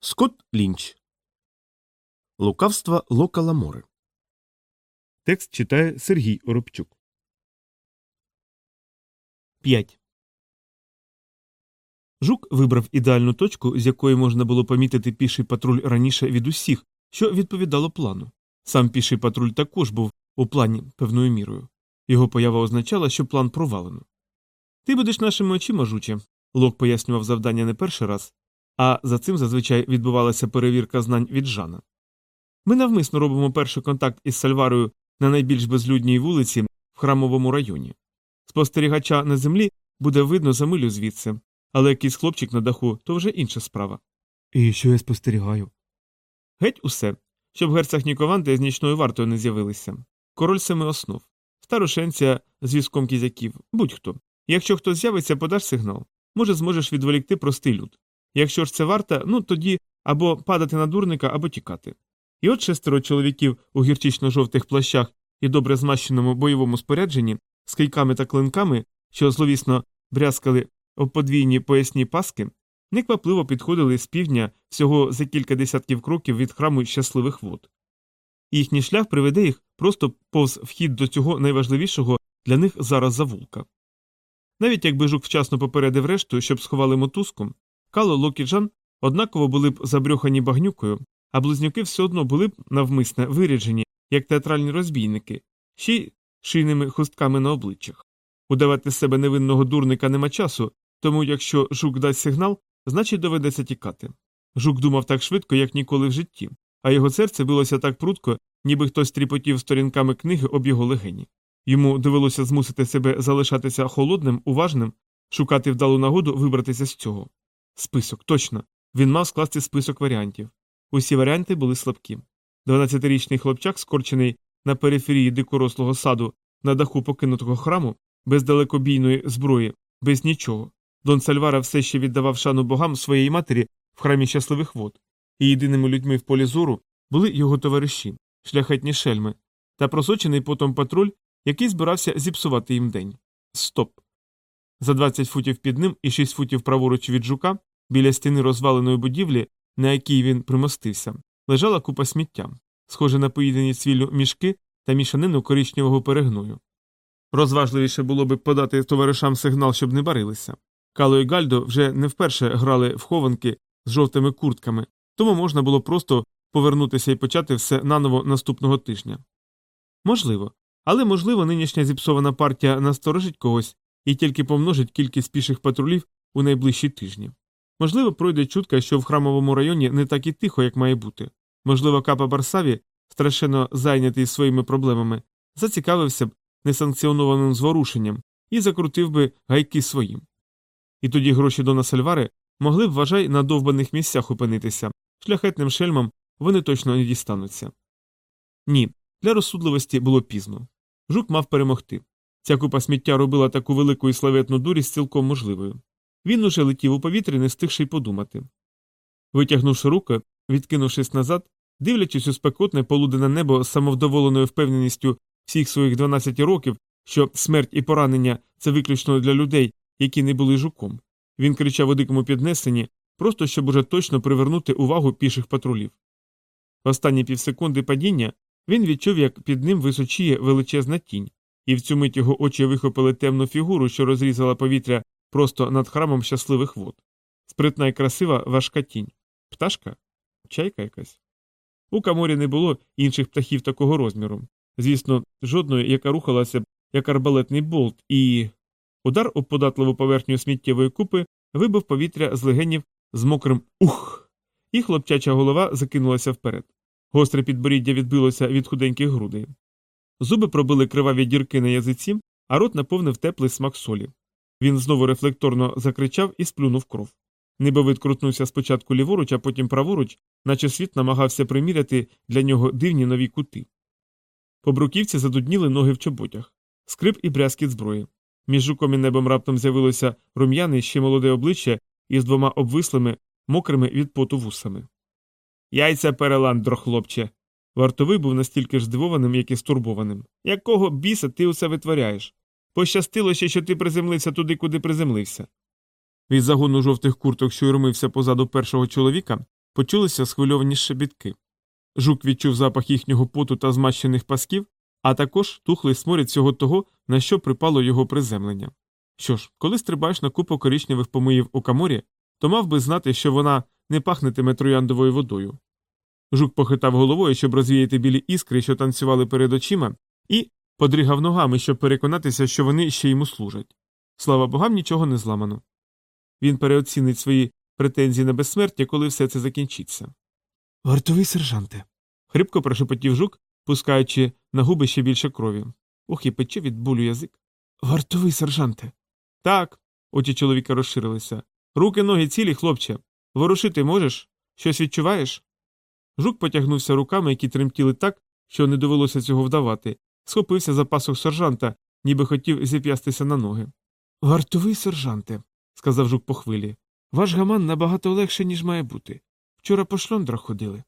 Скотт Лінч. Лукавства Лока Ламори. Текст читає Сергій Оробчук. 5. Жук вибрав ідеальну точку, з якої можна було помітити піший патруль раніше від усіх, що відповідало плану. Сам піший патруль також був у плані певною мірою. Його поява означала, що план провалено. Ти будеш нашими очима, жуче. Лок пояснював завдання не перший раз, а за цим зазвичай відбувалася перевірка знань від Жана. Ми навмисно робимо перший контакт із Сальварою на найбільш безлюдній вулиці в храмовому районі. Спостерігача на землі буде видно за милю звідси, але якийсь хлопчик на даху то вже інша справа. І що я спостерігаю? Геть усе, щоб герцог Нікованти з нічною вартою не з'явилися. Король семи основ, старошенця з візком кізяків, будь-хто. Якщо хтось з'явиться, подаш сигнал. Може, зможеш відволікти простий люд. Якщо ж це варта, ну тоді або падати на дурника, або тікати. І от шестеро чоловіків у гірчично-жовтих плащах і добре змащеному бойовому спорядженні з кийками та клинками, що зловісно брязкали об подвійні поясні паски, неквапливо підходили з півдня всього за кілька десятків кроків від храму щасливих вод. Їхній шлях приведе їх просто повз вхід до цього найважливішого для них зараз завулка. Навіть якби жук вчасно попередив решту, щоб сховали мотузку, Кало Лок і Жан однаково були б забрюхані багнюкою, а близнюки все одно були б навмисне виряджені, як театральні розбійники, ще й шийними хустками на обличчях. Удавати з себе невинного дурника нема часу, тому якщо жук дасть сигнал, значить доведеться тікати. Жук думав так швидко, як ніколи в житті, а його серце билося так прудко, ніби хтось тріпотів сторінками книги об його легені. Йому довелося змусити себе залишатися холодним, уважним, шукати вдалу нагоду вибратися з цього. Список, точно. Він мав скласти список варіантів. Усі варіанти були слабкі. 12-річний хлопчак, скорчений на периферії дикорослого саду на даху покинутого храму, без далекобійної зброї, без нічого. Дон Сальвара все ще віддавав шану богам своєї матері в храмі щасливих вод, і єдиними людьми в полі зору були його товариші, шляхетні шельми, та просочений потом патруль, який збирався зіпсувати їм день. Стоп. За 20 футів під ним і 6 футів праворуч від жука, біля стіни розваленої будівлі, на якій він примостився, лежала купа сміття, схоже на поїдені цвіллю мішки та мішанину коричневого перегною. Розважливіше було б подати товаришам сигнал, щоб не барилися. Кало і Гальдо вже не вперше грали в хованки з жовтими куртками, тому можна було просто повернутися і почати все наново наступного тижня. Можливо, але можливо нинішня зіпсована партія насторожить когось і тільки помножить кількість піших патрулів у найближчі тижні. Можливо, пройде чутка, що в храмовому районі не так і тихо, як має бути. Можливо, капа Барсаві, страшенно зайнятий своїми проблемами, зацікавився б несанкціонованим зворушенням і закрутив би гайки своїм. І тоді гроші Дона Сальвари могли б, вважай, на довбаних місцях опинитися, шляхетним шельмам вони точно не дістануться. Ні, для розсудливості було пізно. Жук мав перемогти. Ця купа сміття робила таку велику і славетну дурість цілком можливою. Він уже летів у повітрі, не стигши й подумати. Витягнувши руки, відкинувшись назад, дивлячись у спекотне полудене небо з самовдоволеною впевненістю всіх своїх 12 років, що смерть і поранення це виключно для людей, які не були жуком. Він кричав у дикому піднесенні, просто щоб уже точно привернути увагу піших патрулів. Останні півсекунди падіння він відчув, як під ним височіє величезна тінь, і в цю мить його очі вихопили темну фігуру, що розрізала повітря просто над храмом щасливих вод. Спритна і красива важка тінь. Пташка? Чайка якась. У каморі не було інших птахів такого розміру. Звісно, жодної, яка рухалася як арбалетний болт, і. Удар об податливу поверхню сміттєвої купи вибив повітря з легенів з мокрим ух. І хлопчача голова закинулася вперед. Гостре підборіддя відбилося від худеньких грудей. Зуби пробили криваві дірки на язиці, а рот наповнив теплий смак солі. Він знову рефлекторно закричав і сплюнув кров. Небовид крутнувся спочатку ліворуч, а потім праворуч, наче світ намагався приміряти для нього дивні нові кути. По бруківці задудніли ноги в чоботях, скрип і брязкіт зброї. Між жуком і небом раптом з'явилося рум'яне ще молоде обличчя із двома обвислими, мокрими від поту вусами. Яйця переландро, хлопче. Вартовий був настільки ж здивованим, як і стурбованим. Якого біса ти усе витворяєш? Пощастило що ти приземлився туди, куди приземлився. Від загону жовтих курток, що юрмився позаду першого чоловіка, почулися схвильовані шебітки. Жук відчув запах їхнього поту та змащених пасків, а також тухлий сморід всього того, на що припало його приземлення. Що ж, коли стрибаєш на купу коричневих помиїв у каморі, то мав би знати, що вона не пахнетиме трояндовою водою. Жук похитав головою, щоб розвіяти білі іскри, що танцювали перед очима, і подригав ногами, щоб переконатися, що вони ще йому служать. Слава богам, нічого не зламано. Він переоцінить свої претензії на безсмертя, коли все це закінчиться. Вартовий сержанте. хрипко прошепотів жук, пускаючи на губи ще більше крові. Ох, і пече від болю язик. Вартовий сержанте. Так. Очі чоловіка розширилися. Руки, ноги цілі, хлопче. Ворушити можеш? Щось відчуваєш? Жук потягнувся руками, які тремтіли так, що не довелося цього вдавати, схопився за пасок сержанта, ніби хотів зіп'ястися на ноги. Вартовий сержанте, сказав жук по хвилі. Ваш гаман набагато легше, ніж має бути. Вчора по шльондрах ходили.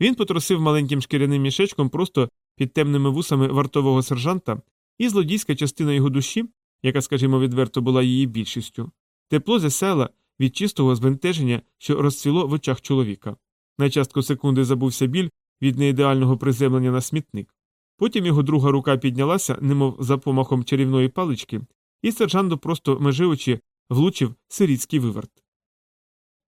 Він потросив маленьким шкіряним мішечком просто під темними вусами вартового сержанта, і злодійська частина його душі, яка, скажімо, відверто була її більшістю, тепло засяяла від чистого збентеження, що розцвіло в очах чоловіка. На частку секунди забувся біль від неідеального приземлення на смітник. Потім його друга рука піднялася, немов за помахом чарівної палички, і сержанту просто межи влучив сирітський виверт.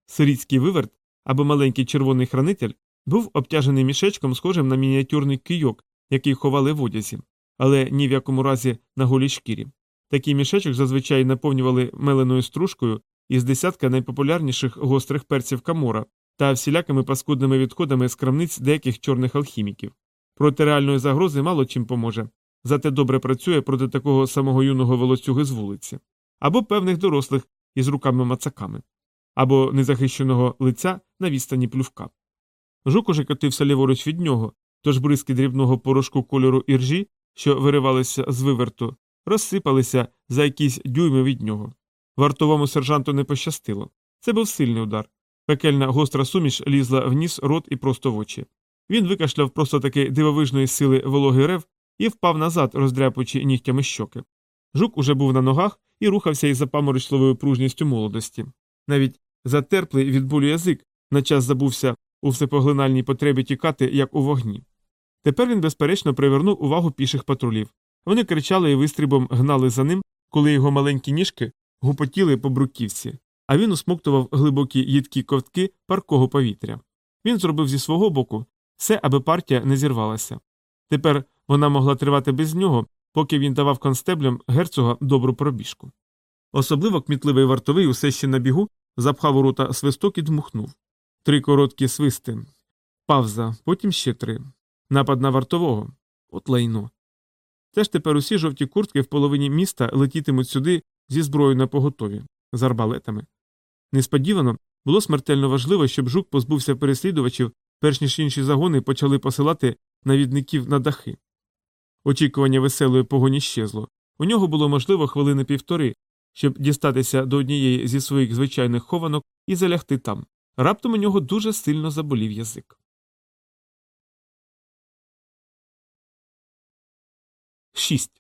Сирітський виверт або маленький червоний хранитель був обтяжений мішечком, схожим на мініатюрний кийок, який ховали в одязі, але ні в якому разі на голій шкірі. Такий мішечок зазвичай наповнювали меленою стружкою із десятка найпопулярніших гострих перців камора та всілякими паскудними відходами з крамниць деяких чорних алхіміків. Проти реальної загрози мало чим поможе, зате добре працює проти такого самого юного волоцюги з вулиці, або певних дорослих із руками-мацаками, або незахищеного лиця на відстані плювка. Жук уже котився ліворуч від нього, тож бризки дрібного порошку кольору іржі, що виривалися з виверту, розсипалися за якісь дюйми від нього. Вартовому сержанту не пощастило. Це був сильний удар. Пекельна гостра суміш лізла в ніс, рот і просто в очі. Він викашляв просто таки дивовижної сили вологий рев і впав назад, роздряпуючи нігтями щоки. Жук уже був на ногах і рухався із запаморочливою пружністю молодості. Навіть затерплий від болю язик на час забувся у всепоглинальній потребі тікати, як у вогні. Тепер він, безперечно, привернув увагу піших патрулів. Вони кричали і вистрібом гнали за ним, коли його маленькі ніжки гупотіли по бруківці, а він усмоктував глибокі їдкі ковтки паркого повітря. Він зробив зі свого боку все, аби партія не зірвалася. Тепер вона могла тривати без нього, поки він давав констеблям герцога добру пробіжку. Особливо кмітливий вартовий усе ще на бігу запхав у рота свисток і дмухнув. Три короткі свисти. Павза, потім ще три. Напад на вартового. От лайно. Теж тепер усі жовті куртки в половині міста летітимуть сюди зі зброєю на поготові, з арбалетами. Несподівано було смертельно важливо, щоб жук позбувся переслідувачів, перш ніж інші загони почали посилати навідників на дахи. Очікування веселої погоні щезло. У нього було можливо хвилини півтори, щоб дістатися до однієї зі своїх звичайних хованок і залягти там. Раптом у нього дуже сильно заболів язик. 6.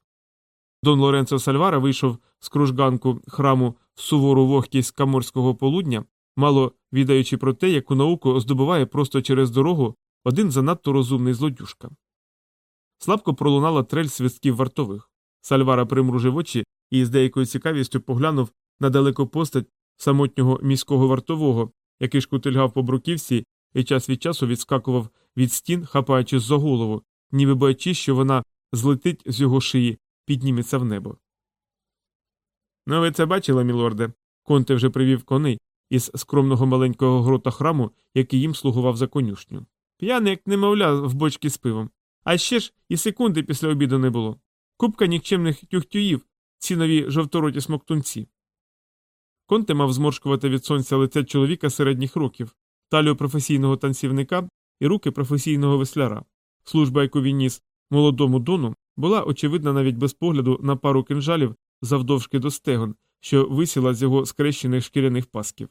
Дон Лоренцо Сальвара вийшов з кружганку храму сувору вогкість каморського полудня, мало відаючи про те, яку науку здобуває просто через дорогу один занадто розумний злодюшка. Слабко пролунала трель свистків вартових. Сальвара примружив очі і з деякою цікавістю поглянув на далеку постать самотнього міського вартового, який шкутильгав по бруківці і час від часу відскакував від стін, хапаючи за голову, ніби боячись, що вона злетить з його шиї, підніметься в небо. Ну, ви це бачили, мілорде? Конте вже привів коней із скромного маленького грота храму, який їм слугував за конюшню. П'яний, як немовля, в бочки з пивом. А ще ж і секунди після обіду не було. Купка нікчемних тюхтюїв, ці нові жовтороті смоктунці. Конте мав зморшкувати від сонця лице чоловіка середніх років, талію професійного танцівника і руки професійного весляра. Служба, яку він ніс молодому дону, була очевидна навіть без погляду на пару кинжалів завдовжки до стегон, що висіла з його скрещених шкіряних пасків.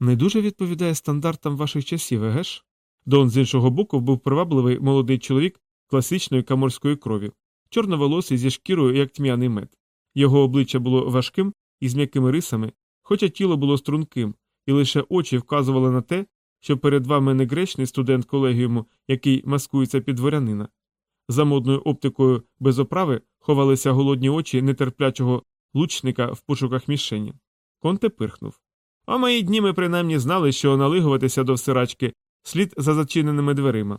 Не дуже відповідає стандартам ваших часів, егеш? Дон з іншого боку був привабливий молодий чоловік класичної каморської крові, чорноволосий зі шкірою, як тьмяний мед. Його обличчя було важким і з м'якими рисами, хоча тіло було струнким, і лише очі вказували на те, що перед вами не гречний студент колегіуму, який маскується під дворянина. За модною оптикою без оправи ховалися голодні очі нетерплячого лучника в пошуках мішені. Конте пирхнув. А мої дні ми принаймні знали, що налигуватися до всирачки слід за зачиненими дверима.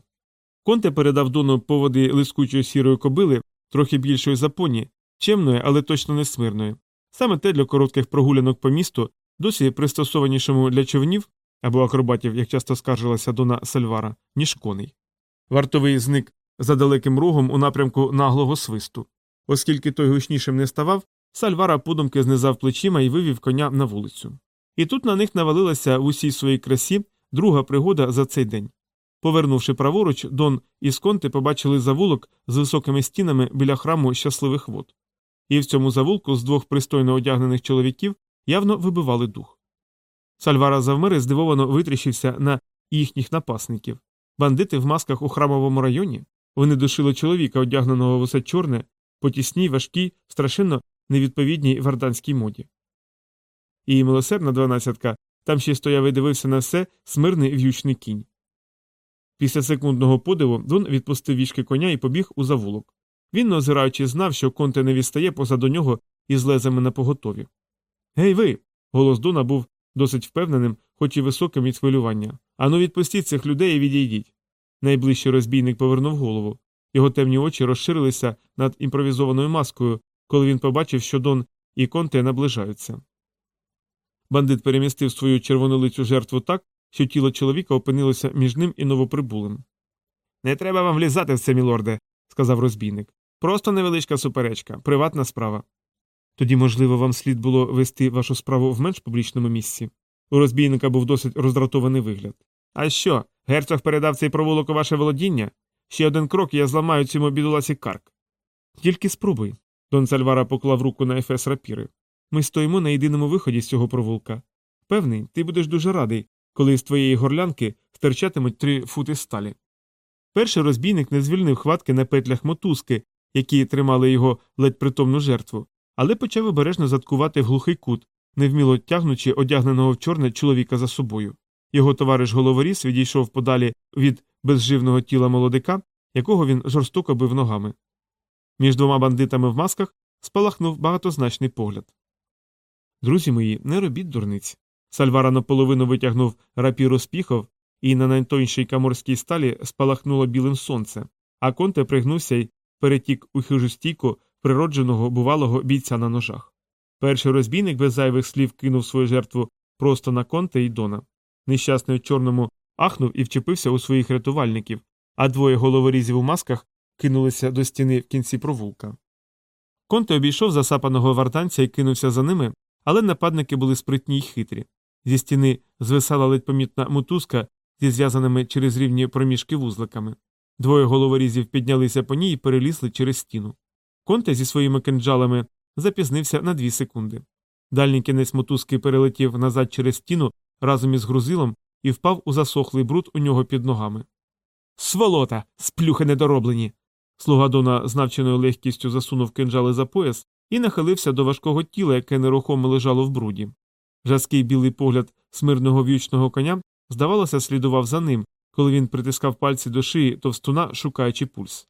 Конте передав дону поводи лискучої сірої кобили, трохи більшої за поні, чемної, але точно не смирної. Саме те для коротких прогулянок по місту, досі пристосованішому для човнів або акробатів, як часто скаржилася Дона Сальвара, ніж коней. Вартовий зник за далеким рогом у напрямку наглого свисту. Оскільки той гучнішим не ставав, Сальвара подумки знизав плечима і вивів коня на вулицю. І тут на них навалилася в усій своїй красі друга пригода за цей день. Повернувши праворуч, Дон і Сконти побачили завулок з високими стінами біля храму щасливих вод. І в цьому завулку з двох пристойно одягнених чоловіків явно вибивали дух. Сальвара завмири здивовано витріщився на їхніх напасників. Бандити в масках у храмовому районі вони душили чоловіка, одягненого в усе чорне, по тісній, важкій, страшенно невідповідній варданській моді. І милосердна дванадцятка там ще стояв і дивився на все смирний в'ючний кінь. Після секундного подиву Дон відпустив вішки коня і побіг у завулок. Він, озираючи, знав, що конте не відстає позаду нього із лезами на поготові. Гей, ви. Голос Дона був досить впевненим, хоч і високим від хвилювання. Ану, відпустіть цих людей і відійдіть. Найближчий розбійник повернув голову. Його темні очі розширилися над імпровізованою маскою, коли він побачив, що Дон і конте наближаються. Бандит перемістив свою червонолицю жертву так, що тіло чоловіка опинилося між ним і новоприбулим. Не треба вам влізати в це, мілорде, сказав розбійник. Просто невеличка суперечка, приватна справа. Тоді, можливо, вам слід було вести вашу справу в менш публічному місці. У розбійника був досить роздратований вигляд. А що, герцог передав цей провулок у ваше володіння? Ще один крок, і я зламаю цьому бідоласі карк. Тільки спробуй. Дон Сальвара поклав руку на ефес рапіри. Ми стоїмо на єдиному виході з цього провулка. Певний, ти будеш дуже радий, коли з твоєї горлянки стирчатимуть три фути сталі. Перший розбійник не звільнив хватки на петлях мотузки, які тримали його ледь притомну жертву, але почав обережно заткувати в глухий кут, невміло тягнучи одягненого в чорне чоловіка за собою. Його товариш головоріз відійшов подалі від безживного тіла молодика, якого він жорстоко бив ногами. Між двома бандитами в масках спалахнув багатозначний погляд. Друзі мої, не робіть дурниць. Сальвара наполовину витягнув рапіру з піхов, і на найтоншій каморській сталі спалахнуло білим сонце, а конте пригнувся й перетік у хижу стійку природженого бувалого бійця на ножах. Перший розбійник без зайвих слів кинув свою жертву просто на конте і дона. Нещасний у чорному ахнув і вчепився у своїх рятувальників, а двоє головорізів у масках кинулися до стіни в кінці провулка. Конте обійшов засапаного вартанця і кинувся за ними, але нападники були спритні й хитрі. Зі стіни звисала ледь помітна мотузка зі зв'язаними через рівні проміжки вузликами. Двоє головорізів піднялися по ній і перелізли через стіну. Конте зі своїми кинджалами запізнився на дві секунди. Дальній кінець мотузки перелетів назад через стіну разом із грузилом і впав у засохлий бруд у нього під ногами. Сволота, сплюхи недороблені. Слуга Дона з легкістю засунув кинджали за пояс і нахилився до важкого тіла, яке нерухомо лежало в бруді. Жазкий білий погляд смирного в'ючного коня, здавалося, слідував за ним, коли він притискав пальці до шиї товстуна, шукаючи пульс.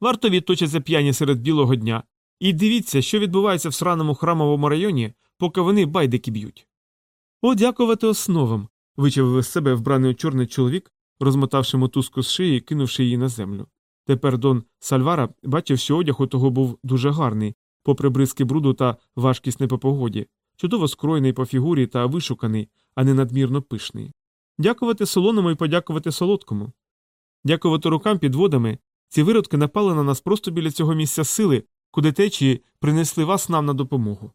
Вартові точаться п'яні серед білого дня, і дивіться, що відбувається в сраному храмовому районі, поки вони байдики б'ють. О, дякувати основам. вичавив із себе вбраний у чорний чоловік, розмотавши мотузку з шиї кинувши її на землю. Тепер Дон Сальвара бачив, що одяг у того був дуже гарний, попри бризки бруду та важкість не по погоді, чудово скроєний по фігурі та вишуканий, а не надмірно пишний. Дякувати солоному і подякувати солодкому. Дякувати рукам під водами, ці виродки напали на нас просто біля цього місця сили, куди течії принесли вас нам на допомогу.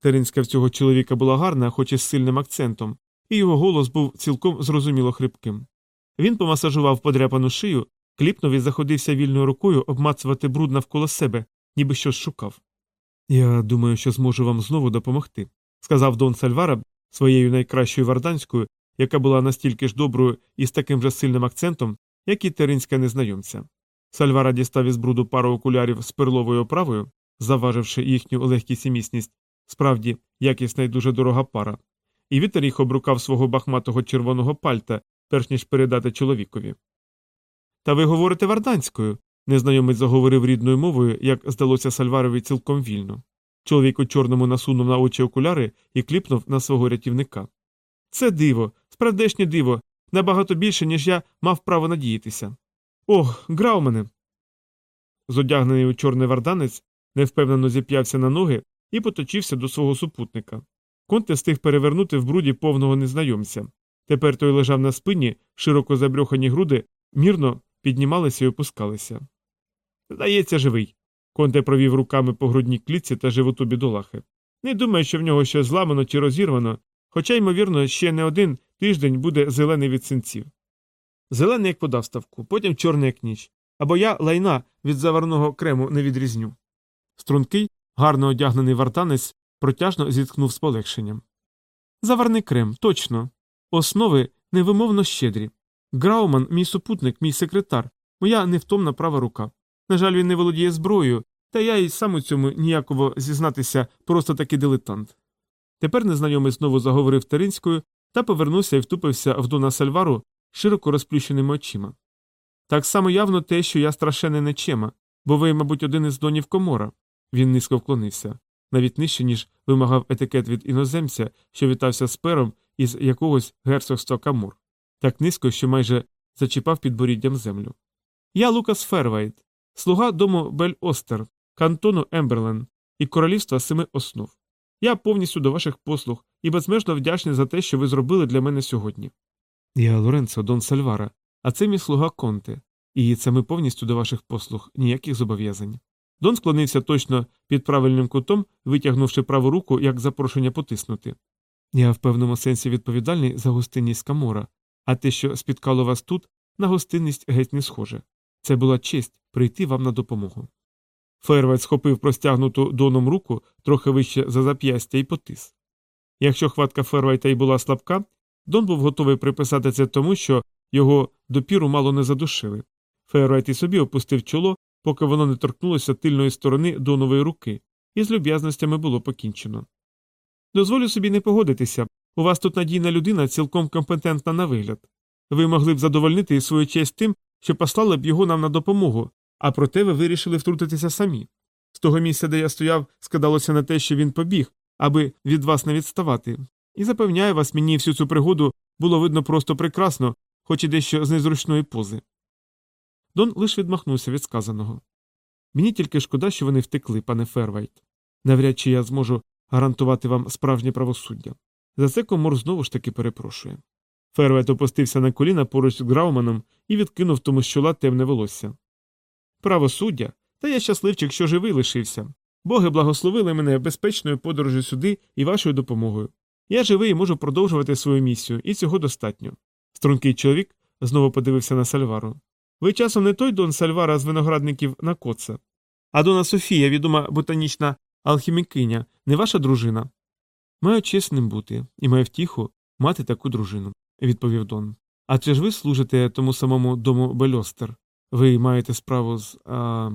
Теринська в цього чоловіка була гарна, хоч і з сильним акцентом, і його голос був цілком зрозуміло хрипким. Він помасажував подряпану шию, кліпнув і заходився вільною рукою обмацувати бруд навколо себе, ніби щось шукав. Я думаю, що зможу вам знову допомогти, сказав Дон Сальвара своєю найкращою варданською, яка була настільки ж доброю і з таким же сильним акцентом, як і теринська незнайомця. Сальвара дістав із бруду пару окулярів з перловою оправою, заваживши їхню легкість і міцність, справді якісна і дуже дорога пара, і вітер їх обрукав свого бахматого червоного пальта, перш ніж передати чоловікові. Та ви говорите варданською, незнайомець заговорив рідною мовою, як здалося Сальварові цілком вільно. Чоловік у чорному насунув на очі окуляри і кліпнув на свого рятівника. Це диво, справдешнє диво, набагато більше, ніж я мав право надіятися. Ох, Граумене. Зодягнений у чорний варданець невпевнено зіп'явся на ноги і поточився до свого супутника. Конте встиг перевернути в бруді повного незнайомця. Тепер той лежав на спині, широко забрьохані груди, мірно піднімалися і опускалися. Здається, живий. Конте провів руками по грудній клітці та животу бідолахи. Не думаю, що в нього щось зламано чи розірвано, хоча, ймовірно, ще не один тиждень буде зелений від синців. Зелений, як вода в ставку, потім чорний, як ніч. Або я лайна від заварного крему не відрізню. Стрункий, гарно одягнений вартанець протяжно зіткнув з полегшенням. Заварний крем, точно. Основи невимовно щедрі. Грауман, мій супутник, мій секретар, моя невтомна права рука. На жаль, він не володіє зброєю, та я й сам у цьому ніяково зізнатися просто таки дилетант. Тепер незнайомий знову заговорив таринською та повернувся і втупився в Дона Сальвару широко розплющеними очима. Так само явно те, що я страшенний нечема, бо ви, мабуть, один із донів Каморра. Він низько вклонився, навіть нижче, ніж вимагав етикет від іноземця, що вітався з пером із якогось герцогства Каморр, так низько, що майже зачіпав підборіддям землю. Я Лукас Фервайт, слуга дому Бель Остер, кантону Емберлен і королівства семи основ. Я повністю до ваших послуг і безмежно вдячний за те, що ви зробили для мене сьогодні. Я Лоренцо Дон Сальвара, а це мій слуга Конте, і це ми повністю до ваших послуг, ніяких зобов'язань. Дон склонився точно під правильним кутом, витягнувши праву руку, як запрошення потиснути. Я в певному сенсі відповідальний за гостинність Камора, а те, що спіткало вас тут, на гостинність геть не схоже. Це була честь прийти вам на допомогу. Фейервець схопив простягнуту доном руку трохи вище за зап'ястя і потис. Якщо хватка Фервайта й була слабка, Дон був готовий приписати це тому, що його допіру мало не задушили. Фервайт і собі опустив чоло, поки воно не торкнулося тильної сторони донової руки, і з люб'язностями було покінчено. Дозволю собі не погодитися у вас тут надійна людина цілком компетентна на вигляд. Ви могли б задовольнити свою честь тим, що послали б його нам на допомогу, а проте ви вирішили втрутитися самі. З того місця, де я стояв, скидалося на те, що він побіг, аби від вас не відставати. І запевняю вас, мені всю цю пригоду було видно просто прекрасно, хоч і дещо з незручної пози. Дон лише відмахнувся від сказаного. Мені тільки шкода, що вони втекли, пане Фервайт. Навряд чи я зможу гарантувати вам справжнє правосуддя. За це Каморр знову ж таки перепрошує. Фервайт опустився на коліна поруч з Грауманом і відкинув тому з чола темне волосся. Правосуддя, та я щасливчик, що живий лишився. Боги благословили мене безпечною подорожю сюди і вашою допомогою. Я живий і можу продовжувати свою місію, і цього достатньо. Стрункий чоловік знову подивився на Сальвару. Ви часом не той Дон Сальвара з виноградників на коца. А Дона Софія, відома ботанічна алхімікиня, не ваша дружина. Маю честь ним бути, і маю втіху мати таку дружину, відповів Дон. А чи ж ви служите тому самому дому Бельостер? Ви маєте справу з. А...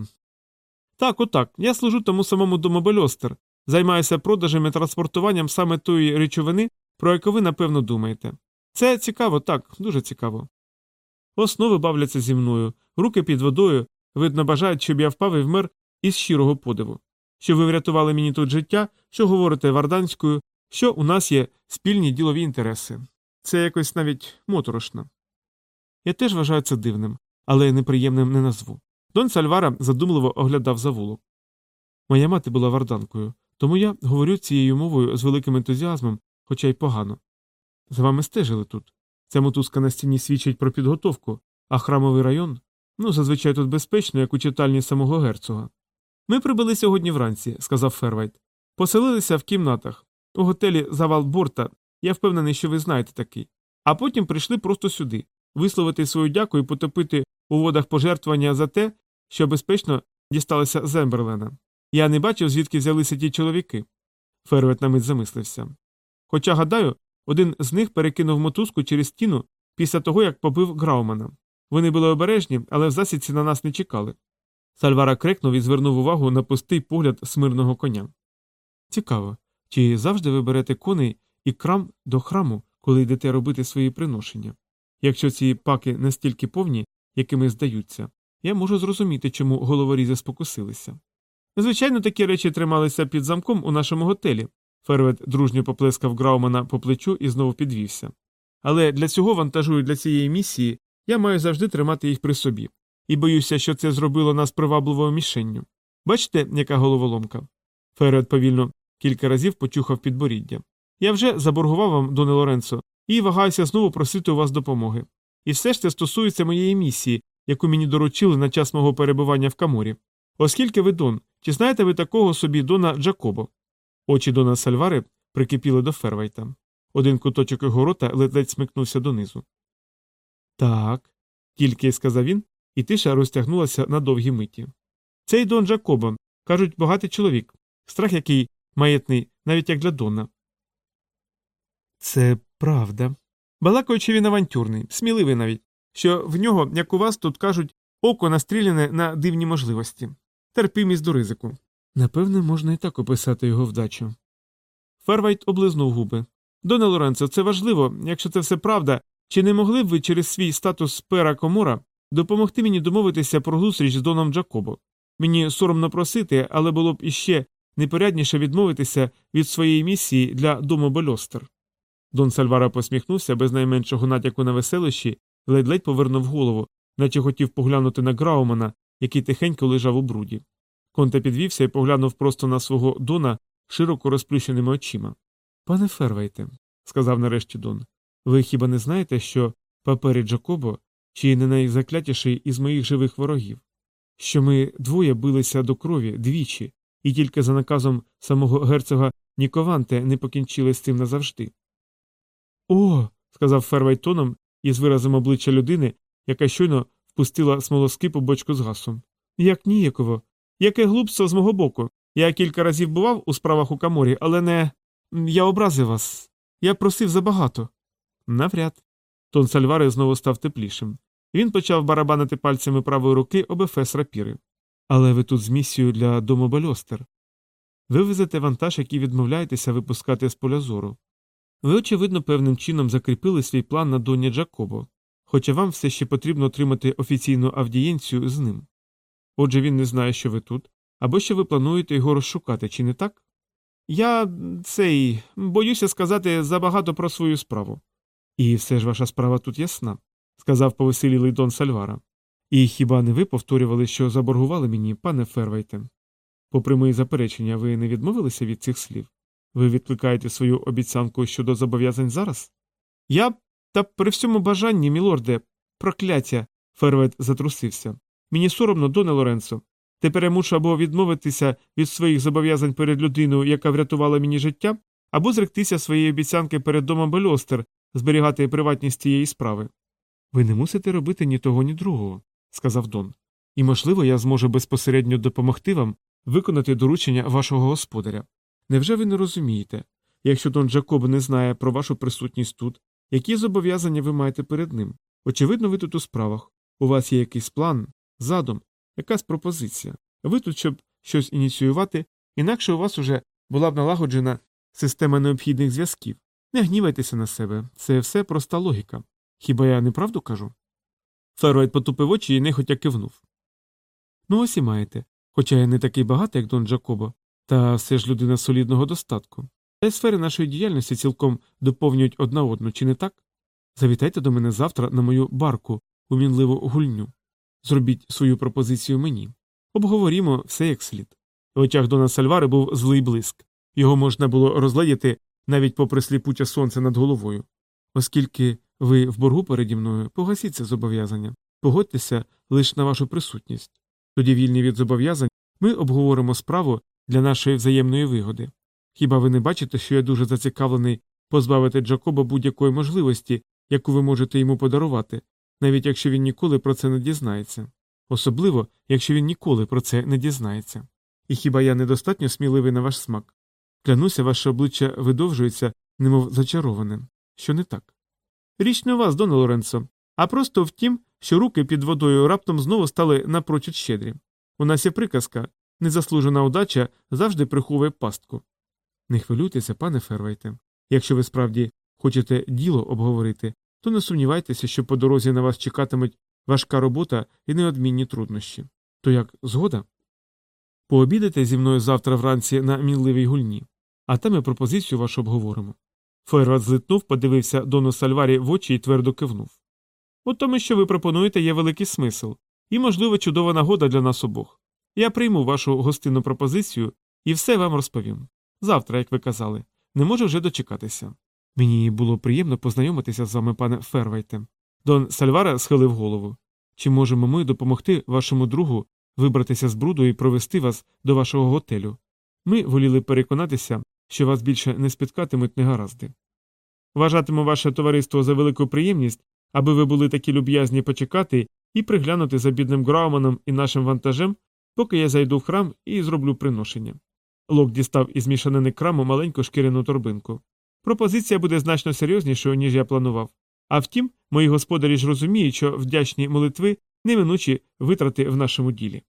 Так, отак. Я служу тому самому дому Бельостер. Займаюся продажем і транспортуванням саме тої речовини, про яку ви, напевно, думаєте. Це цікаво, так, дуже цікаво. Основи бавляться зі мною, руки під водою, видно, бажають, щоб я впав і вмер із щирого подиву. Що ви врятували мені тут життя, що говорите варданською, що у нас є спільні ділові інтереси. Це якось навіть моторошно. Я теж вважаю це дивним, але неприємним не назву. Дон Сальвара задумливо оглядав завулок. Моя мати була варданкою, тому я говорю цією мовою з великим ентузіазмом, хоча й погано. За вами стежили тут. Ця мотузка на стіні свідчить про підготовку, а храмовий район ну, зазвичай тут безпечно, як у читальні самого герцога. Ми прибули сьогодні вранці, сказав Фервайт. Поселилися в кімнатах. У готелі завал борта, я впевнений, що ви знаєте такий. А потім прийшли просто сюди, висловити свою дяку і потопити у водах пожертвування за те, що безпечно дісталося Земберлена. Я не бачив, звідки взялися ті чоловіки. Фервет на мить замислився. Хоча, гадаю, один з них перекинув мотузку через стіну після того, як побив Граумана. Вони були обережні, але в засідці на нас не чекали. Сальвара крикнув і звернув увагу на пустий погляд смирного коня. Цікаво, чи завжди ви берете коней і крам до храму, коли йдете робити свої приношення. Якщо ці паки настільки повні, якими здаються, я можу зрозуміти, чому головорізи спокусилися. Звичайно, такі речі трималися під замком у нашому готелі. Фервет дружньо поплескав Граумана по плечу і знову підвівся. Але для цього вантажу і для цієї місії я маю завжди тримати їх при собі. І боюся, що це зробило нас привабливою мішенню. Бачите, яка головоломка? Фервет повільно кілька разів почухав підборіддя. Я вже заборгував вам, Доне Лоренцо, і вагаюся знову просити у вас допомоги. І все ж це стосується моєї місії, яку мені доручили на час мого перебування в каморі. Оскільки ви Дон, чи знаєте ви такого собі Дона Джакобо? Очі Дона Сальвари прикипіли до Фервайта. Один куточок його рота ледь смикнувся донизу. Так, тільки сказав він, і тиша розтягнулася на довгі миті. Цей Дон Джакобо, кажуть, багатий чоловік, страх який маєтний, навіть як для Дона. Це правда. Балакаючи він авантюрний, сміливий навіть, що в нього, як у вас тут кажуть, око настріляне на дивні можливості, терпимість до ризику. Напевне, можна і так описати його вдачу. Фервайт облизнув губи. Доне Лоренцо, це важливо, якщо це все правда, чи не могли б ви через свій статус пера комора допомогти мені домовитися про зустріч з Доном Джакобо? Мені соромно просити, але було б іще непорядніше відмовитися від своєї місії для дому Больостер. Дон Сальвара посміхнувся без найменшого натяку на веселощі, ледь-ледь повернув голову, наче хотів поглянути на Граумана, який тихенько лежав у бруді. Конте підвівся і поглянув просто на свого Дона широко розплющеними очима. Пане Фервейте, сказав нарешті Дон, ви хіба не знаєте, що папері Джакобо чи не найзаклятіший із моїх живих ворогів? Що ми двоє билися до крові двічі, і тільки за наказом самого герцога Нікованте не покінчили з цим назавжди. О. сказав Фервейт тоном із виразом обличчя людини, яка щойно впустила смолоскип у бочку з гасом. Як ніяково. Яке глупство з мого боку. Я кілька разів бував у справах у каморі, але не. Я образив вас. Я просив забагато. Навряд. Тон Сальвари знову став теплішим. Він почав барабанити пальцями правої руки об ефес рапіри. Але ви тут з місією для дому Бальостер. Ви везете вантаж, який відмовляєтеся випускати з поля зору. Ви, очевидно, певним чином закріпили свій план на доні Джакобо, хоча вам все ще потрібно отримати офіційну авдієнцію з ним. Отже, він не знає, що ви тут, або що ви плануєте його розшукати, чи не так? Я цей боюся сказати забагато про свою справу. І все ж ваша справа тут ясна, сказав повеселілий Дон Сальвара. І хіба не ви повторювали, що заборгували мені, пане Фервейте? Попри мої заперечення, ви не відмовилися від цих слів? Ви відкликаєте свою обіцянку щодо зобов'язань зараз? Я та при всьому бажанні, мілорде, прокляття. Фервет затрусився. Мені соромно, Доне Лоренцо. Тепер я мушу або відмовитися від своїх зобов'язань перед людиною, яка врятувала мені життя, або зректися своєї обіцянки перед домом Бельостер, зберігати приватність цієї справи. Ви не мусите робити ні того, ні другого, сказав Дон. І, можливо, я зможу безпосередньо допомогти вам виконати доручення вашого господаря. Невже ви не розумієте, якщо Дон Джакоб не знає про вашу присутність тут, які зобов'язання ви маєте перед ним? Очевидно, ви тут у справах. У вас є якийсь план, задум, якась пропозиція. Ви тут, щоб щось ініціювати, інакше у вас уже була б налагоджена система необхідних зв'язків. Не гнівайтеся на себе, це все проста логіка. Хіба я неправду кажу? Феройд потупив очі і нехотя кивнув. Ну, ось і маєте. Хоча я не такий багатий, як Дон Джакобо, та все ж людина солідного достатку. Та й сфери нашої діяльності цілком доповнюють одна одну, чи не так? Завітайте до мене завтра на мою барку у мінливу гульню. Зробіть свою пропозицію мені. Обговорімо все як слід. В очах Дона Сальвари був злий блиск. Його можна було розгледіти навіть попри сліпуче сонце над головою. Оскільки ви в боргу переді мною, погасіть це зобов'язання, погодьтеся лише на вашу присутність. Тоді, вільні від зобов'язань, ми обговоримо справу для нашої взаємної вигоди. Хіба ви не бачите, що я дуже зацікавлений позбавити Джакоба будь-якої можливості, яку ви можете йому подарувати, навіть якщо він ніколи про це не дізнається, особливо, якщо він ніколи про це не дізнається. І хіба я недостатньо сміливий на ваш смак? Клянуся, ваше обличчя видовжується, немов зачароване. Що не так? Річ не у вас, Доне Лоренцо, а просто в тім, що руки під водою раптом знову стали напрочуд щедрі. У нас є приказка незаслужена удача завжди приховує пастку. Не хвилюйтеся, пане Фервейте. Якщо ви справді хочете діло обговорити, то не сумнівайтеся, що по дорозі на вас чекатимуть важка робота і неодмінні труднощі. То як згода? Пообідайте зі мною завтра вранці на мінливій гульні, а там і пропозицію вашу обговоримо. Фойрват злитнув, подивився Дону Сальварі в очі і твердо кивнув. У тому, що ви пропонуєте, є великий смисл, і, можливо, чудова нагода для нас обох. Я прийму вашу гостинну пропозицію і все вам розповім. Завтра, як ви казали, не можу вже дочекатися. Мені було приємно познайомитися з вами, пане Фервайте. Дон Сальвара схилив голову. Чи можемо ми допомогти вашому другу вибратися з бруду і провести вас до вашого готелю? Ми воліли переконатися, що вас більше не спіткатимуть негаразди. Вважатиму ваше товариство за велику приємність, аби ви були такі люб'язні почекати і приглянути за бідним Грауманом і нашим вантажем, поки я зайду в храм і зроблю приношення. Лок дістав із мішанини краму маленьку шкіряну торбинку. Пропозиція буде значно серйознішою, ніж я планував. А втім, мої господарі ж розуміють, що вдячні молитви неминучі витрати в нашому ділі.